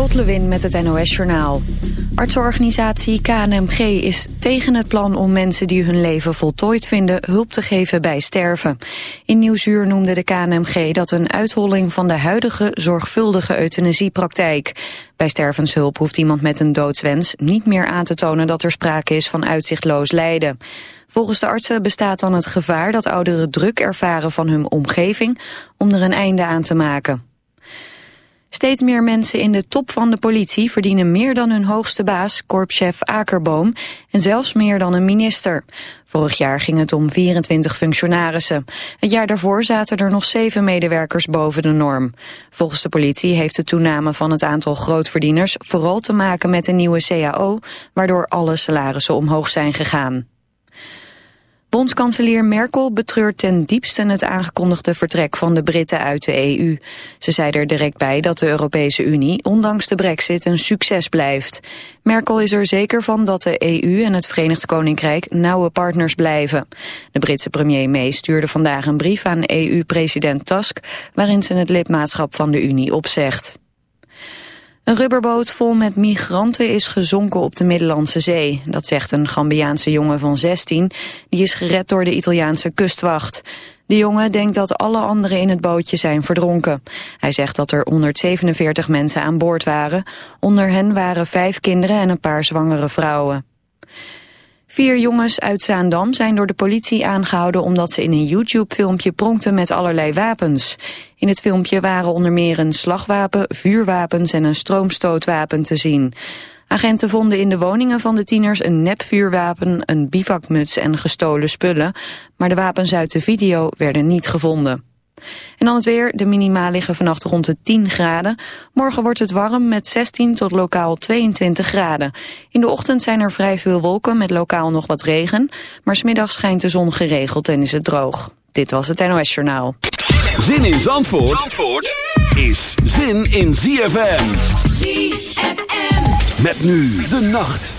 Lot Lewin met het NOS Journaal. Artsorganisatie KNMG is tegen het plan om mensen die hun leven voltooid vinden hulp te geven bij sterven. In Nieuwsuur noemde de KNMG dat een uitholling van de huidige zorgvuldige euthanasiepraktijk. Bij stervenshulp hoeft iemand met een doodswens niet meer aan te tonen dat er sprake is van uitzichtloos lijden. Volgens de artsen bestaat dan het gevaar dat ouderen druk ervaren van hun omgeving om er een einde aan te maken. Steeds meer mensen in de top van de politie verdienen meer dan hun hoogste baas, korpschef Akerboom, en zelfs meer dan een minister. Vorig jaar ging het om 24 functionarissen. Het jaar daarvoor zaten er nog zeven medewerkers boven de norm. Volgens de politie heeft de toename van het aantal grootverdieners vooral te maken met een nieuwe CAO, waardoor alle salarissen omhoog zijn gegaan. Bondskanselier Merkel betreurt ten diepste het aangekondigde vertrek van de Britten uit de EU. Ze zei er direct bij dat de Europese Unie ondanks de brexit een succes blijft. Merkel is er zeker van dat de EU en het Verenigd Koninkrijk nauwe partners blijven. De Britse premier May stuurde vandaag een brief aan EU-president Tusk waarin ze het lidmaatschap van de Unie opzegt. Een rubberboot vol met migranten is gezonken op de Middellandse Zee. Dat zegt een Gambiaanse jongen van 16. Die is gered door de Italiaanse kustwacht. De jongen denkt dat alle anderen in het bootje zijn verdronken. Hij zegt dat er 147 mensen aan boord waren. Onder hen waren vijf kinderen en een paar zwangere vrouwen. Vier jongens uit Zaandam zijn door de politie aangehouden omdat ze in een YouTube-filmpje pronkten met allerlei wapens. In het filmpje waren onder meer een slagwapen, vuurwapens en een stroomstootwapen te zien. Agenten vonden in de woningen van de tieners een nepvuurwapen, een bivakmuts en gestolen spullen, maar de wapens uit de video werden niet gevonden. En dan het weer. De minima liggen vannacht rond de 10 graden. Morgen wordt het warm met 16 tot lokaal 22 graden. In de ochtend zijn er vrij veel wolken met lokaal nog wat regen. Maar smiddag schijnt de zon geregeld en is het droog. Dit was het NOS Journaal. Zin in Zandvoort, Zandvoort is zin in ZFM. ZFM. Met nu de nacht.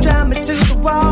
drive me to the wall.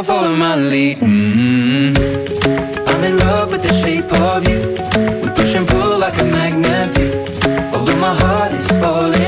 on follow my lead. Mm -hmm. I'm in love with the shape of you. We push and pull like a magnet do. Although my heart is falling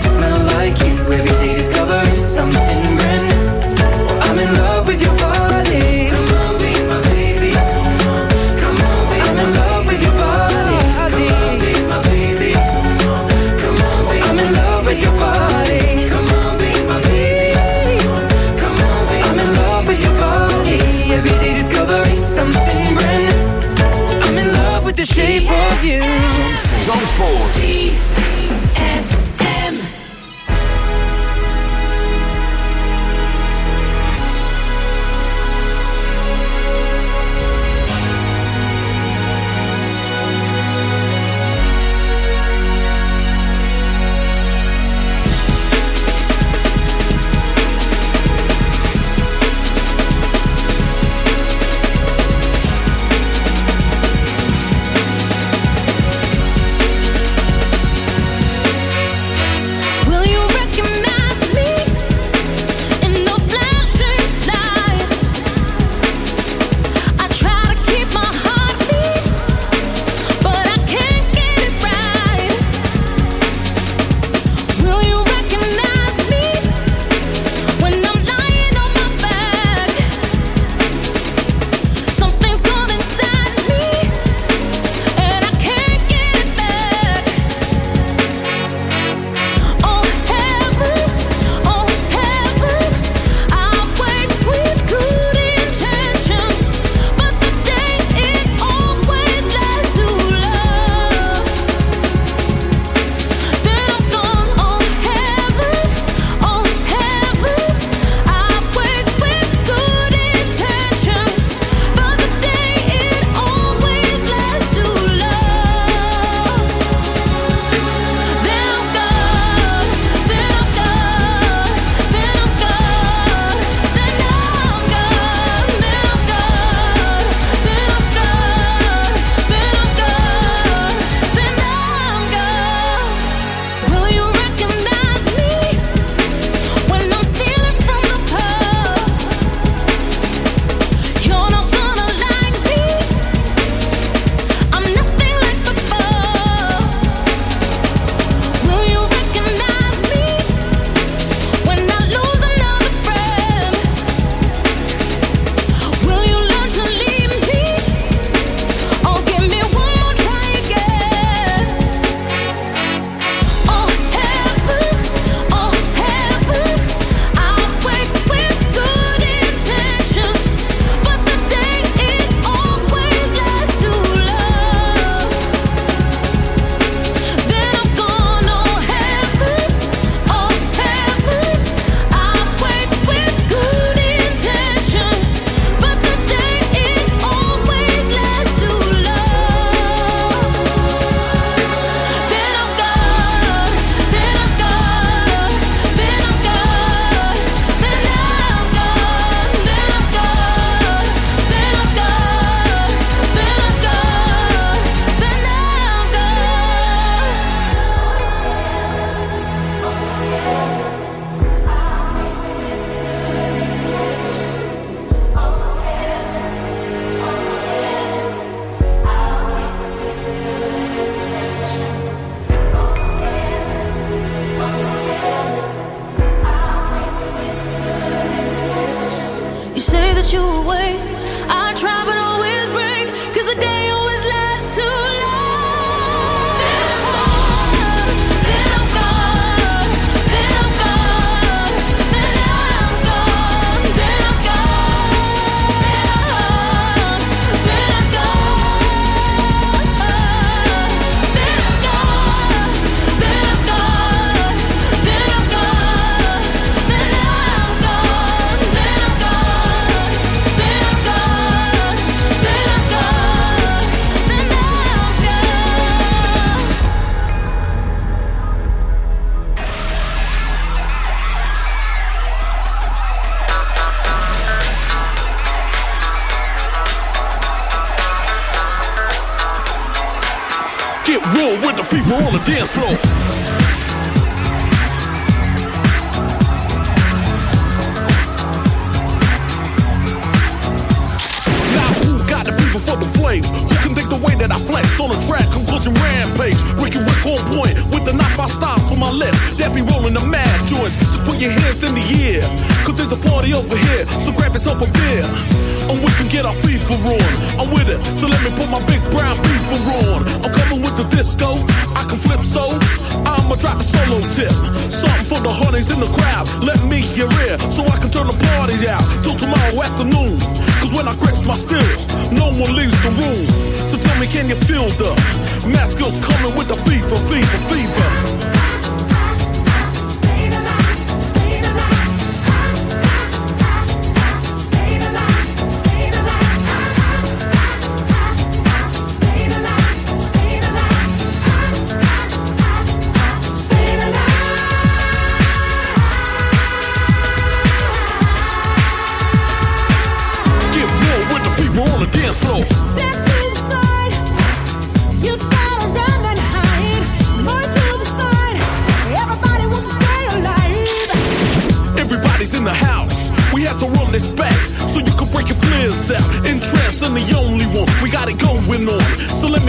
smell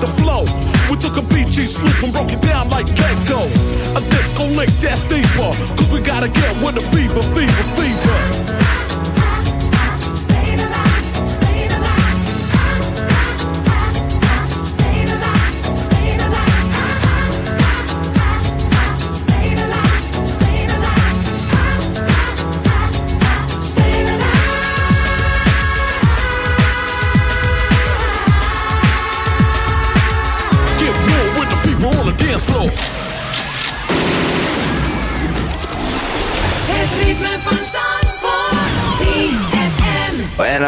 the flow. We took a BG swoop and broke it down like Gecko. A disco link that's deeper, cause we gotta get with the fever, fever, fever.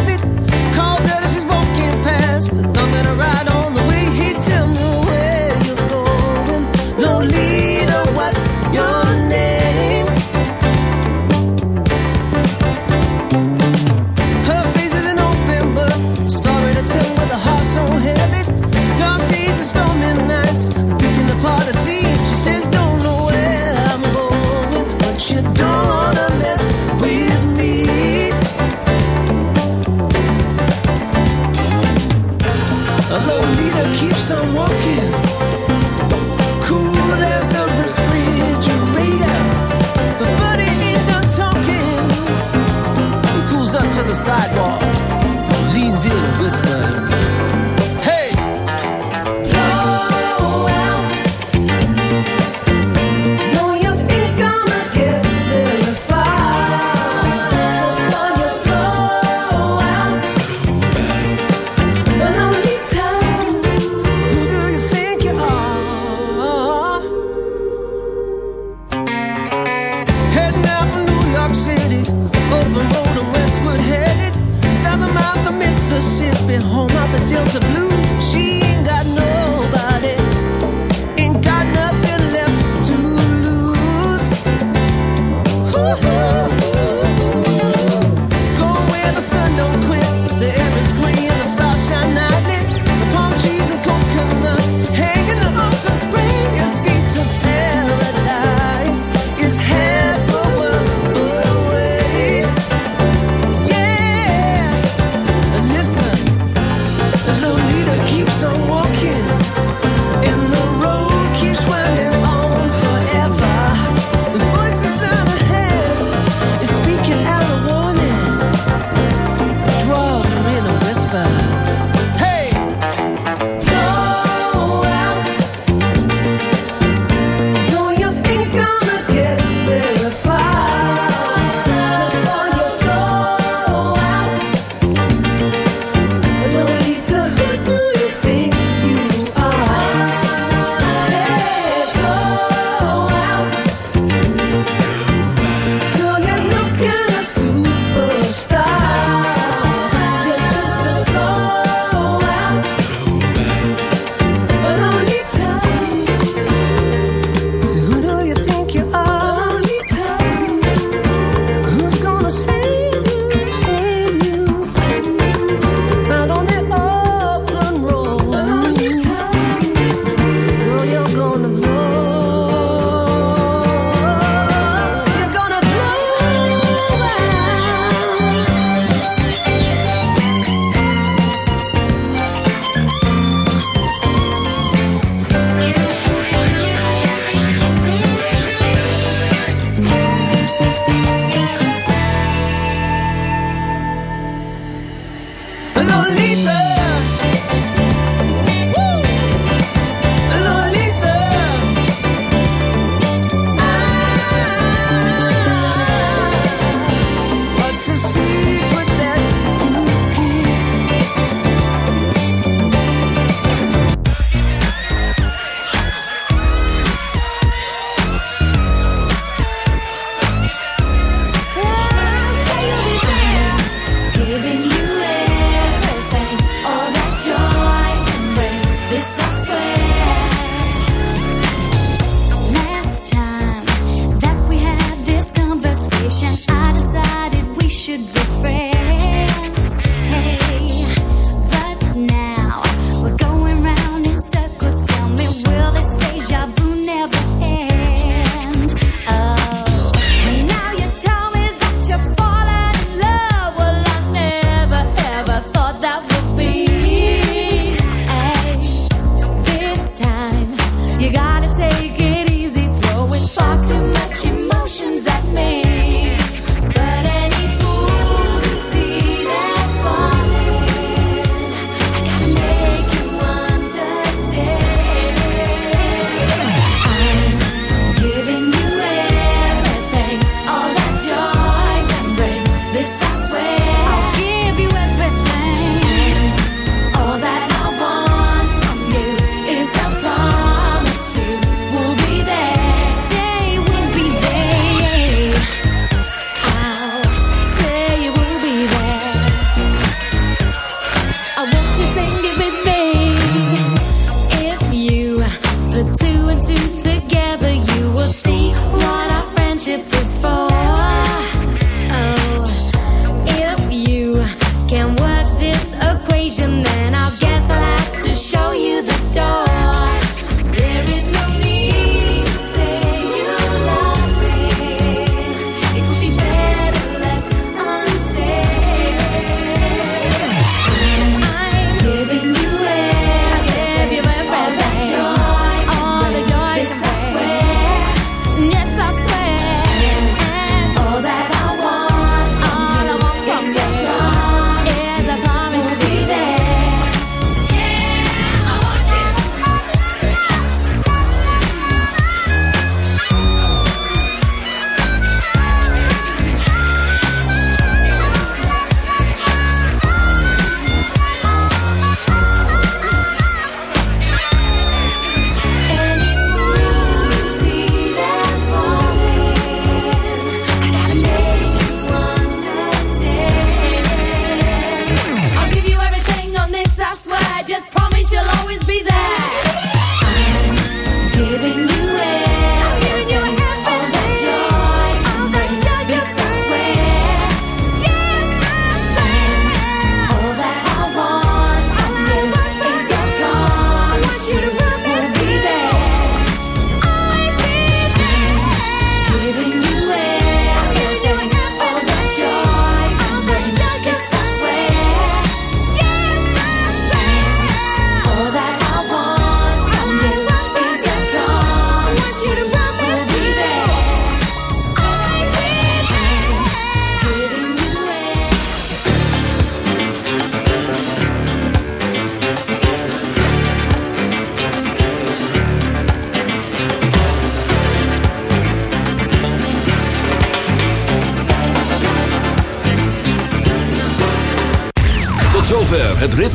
of it